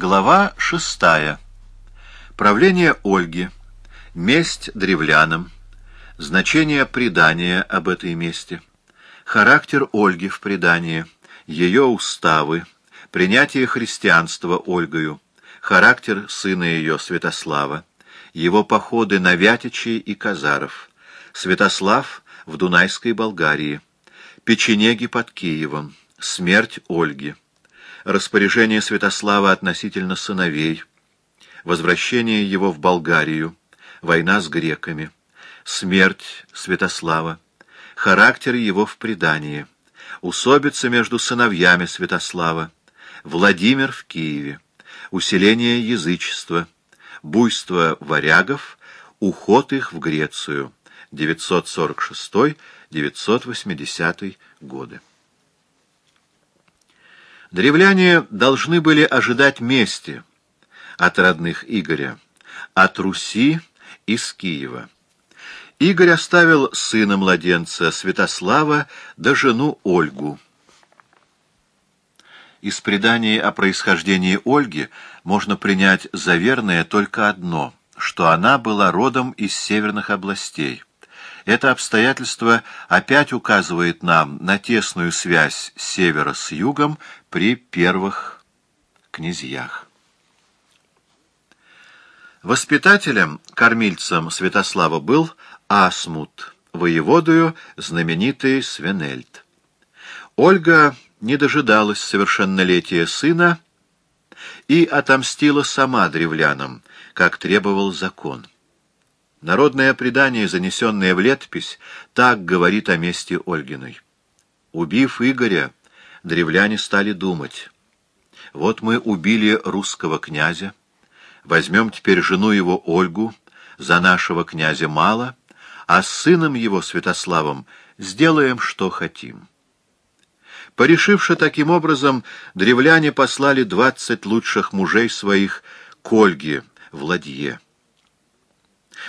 Глава шестая. Правление Ольги. Месть древлянам. Значение предания об этой мести. Характер Ольги в предании. Ее уставы. Принятие христианства Ольгою. Характер сына ее Святослава. Его походы на Вятичи и Казаров. Святослав в Дунайской Болгарии. Печенеги под Киевом. Смерть Ольги распоряжение Святослава относительно сыновей, возвращение его в Болгарию, война с греками, смерть Святослава, характер его в предании, усобица между сыновьями Святослава, Владимир в Киеве, усиление язычества, буйство варягов, уход их в Грецию, 946-980 годы. Древляне должны были ожидать мести от родных Игоря, от Руси из Киева. Игорь оставил сына младенца Святослава да жену Ольгу. Из преданий о происхождении Ольги можно принять за верное только одно, что она была родом из северных областей. Это обстоятельство опять указывает нам на тесную связь севера с югом при первых князьях. Воспитателем, кормильцем Святослава был Асмут, воеводою знаменитый Свенельд. Ольга не дожидалась совершеннолетия сына и отомстила сама древлянам, как требовал закон. Народное предание, занесенное в летопись, так говорит о месте Ольгиной. Убив Игоря, древляне стали думать. Вот мы убили русского князя, возьмем теперь жену его Ольгу, за нашего князя мало, а с сыном его, Святославом, сделаем, что хотим. Порешивши таким образом, древляне послали двадцать лучших мужей своих к Ольге в.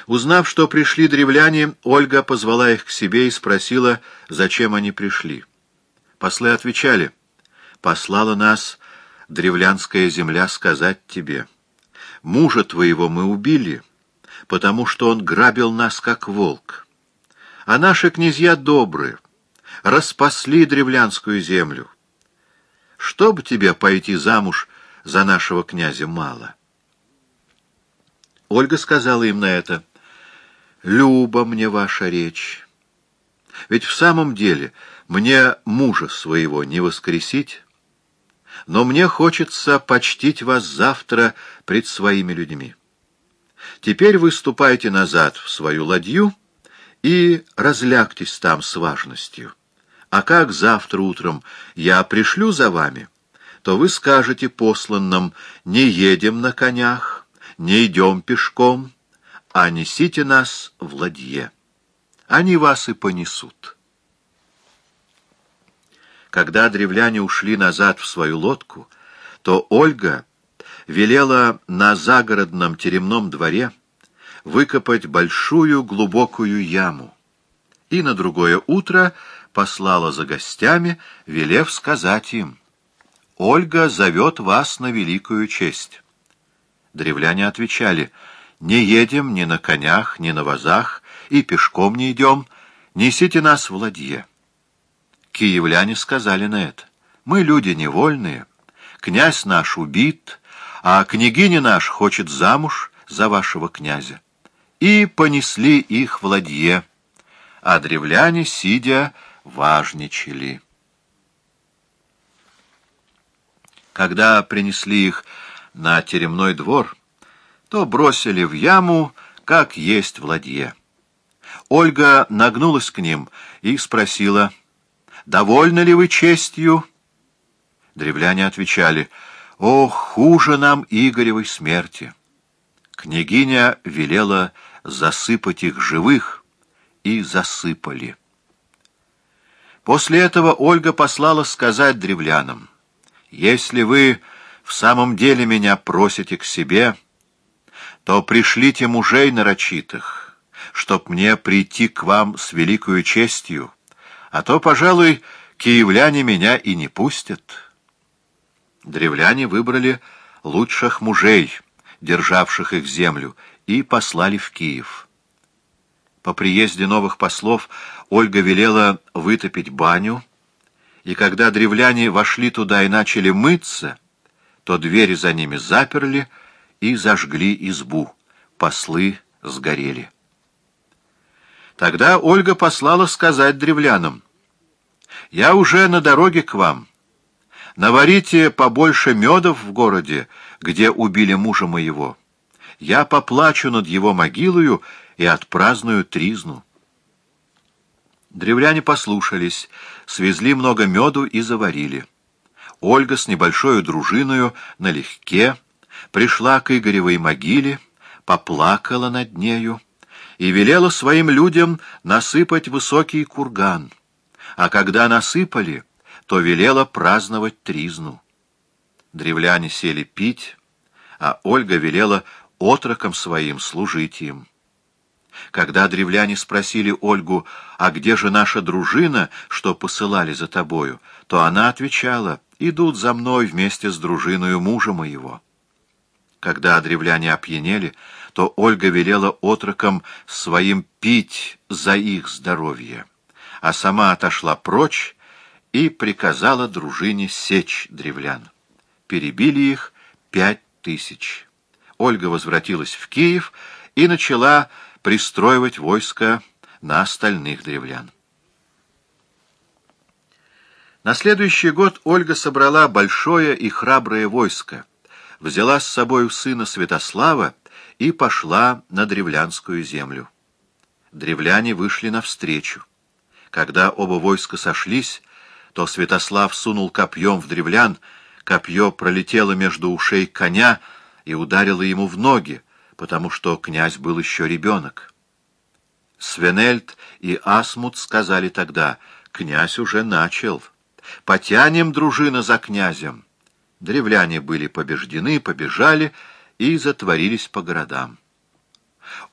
Узнав, что пришли древляне, Ольга позвала их к себе и спросила, зачем они пришли. Послы отвечали, «Послала нас древлянская земля сказать тебе, мужа твоего мы убили, потому что он грабил нас, как волк. А наши князья добры, распасли древлянскую землю. Чтоб тебе пойти замуж за нашего князя мало». Ольга сказала им на это, «Люба мне ваша речь. Ведь в самом деле мне мужа своего не воскресить, но мне хочется почтить вас завтра пред своими людьми. Теперь вы ступайте назад в свою ладью и разлягтесь там с важностью. А как завтра утром я пришлю за вами, то вы скажете посланным «не едем на конях», не идем пешком, а несите нас в ладье. Они вас и понесут. Когда древляне ушли назад в свою лодку, то Ольга велела на загородном теремном дворе выкопать большую глубокую яму и на другое утро послала за гостями, велев сказать им, «Ольга зовет вас на великую честь». Древляне отвечали, «Не едем ни на конях, ни на вазах, и пешком не идем, несите нас в ладье». Киевляне сказали на это, «Мы люди невольные, князь наш убит, а княгиня наш хочет замуж за вашего князя». И понесли их в ладье, а древляне, сидя, важничали. Когда принесли их на теремной двор, то бросили в яму, как есть в ладье. Ольга нагнулась к ним и спросила, «Довольны ли вы честью?» Древляне отвечали, «О, хуже нам Игоревой смерти!» Княгиня велела засыпать их живых, и засыпали. После этого Ольга послала сказать древлянам, «Если вы в самом деле меня просите к себе, то пришлите мужей нарочитых, чтоб мне прийти к вам с великою честью, а то, пожалуй, киевляне меня и не пустят». Древляне выбрали лучших мужей, державших их землю, и послали в Киев. По приезде новых послов Ольга велела вытопить баню, и когда древляне вошли туда и начали мыться, то двери за ними заперли и зажгли избу. Послы сгорели. Тогда Ольга послала сказать древлянам, «Я уже на дороге к вам. Наварите побольше медов в городе, где убили мужа моего. Я поплачу над его могилою и отпраздную тризну». Древляне послушались, свезли много меду и заварили. Ольга с небольшой дружиною налегке пришла к Игоревой могиле, поплакала над нею и велела своим людям насыпать высокий курган. А когда насыпали, то велела праздновать тризну. Древляне сели пить, а Ольга велела отрокам своим служить им. Когда древляне спросили Ольгу, «А где же наша дружина, что посылали за тобою?», то она отвечала, «Идут за мной вместе с дружиною мужа моего». Когда древляне опьянели, то Ольга велела отрокам своим пить за их здоровье, а сама отошла прочь и приказала дружине сечь древлян. Перебили их пять тысяч. Ольга возвратилась в Киев и начала пристроивать войско на остальных древлян. На следующий год Ольга собрала большое и храброе войско, взяла с собой сына Святослава и пошла на древлянскую землю. Древляне вышли навстречу. Когда оба войска сошлись, то Святослав сунул копьем в древлян, копье пролетело между ушей коня и ударило ему в ноги, потому что князь был еще ребенок. Свенельд и Асмут сказали тогда, князь уже начал. Потянем дружина за князем. Древляне были побеждены, побежали и затворились по городам.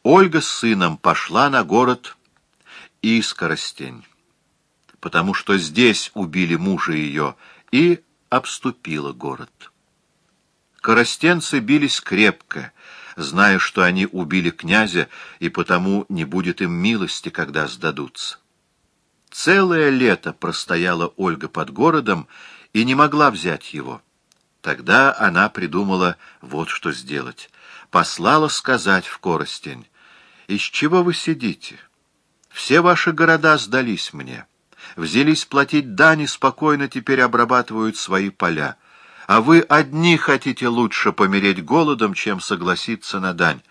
Ольга с сыном пошла на город Искоростень, потому что здесь убили мужа ее, и обступила город. Коростенцы бились крепко, зная, что они убили князя, и потому не будет им милости, когда сдадутся. Целое лето простояла Ольга под городом и не могла взять его. Тогда она придумала вот что сделать. Послала сказать в Коростень, «Из чего вы сидите? Все ваши города сдались мне. Взялись платить дани, спокойно теперь обрабатывают свои поля. А вы одни хотите лучше помереть голодом, чем согласиться на дань».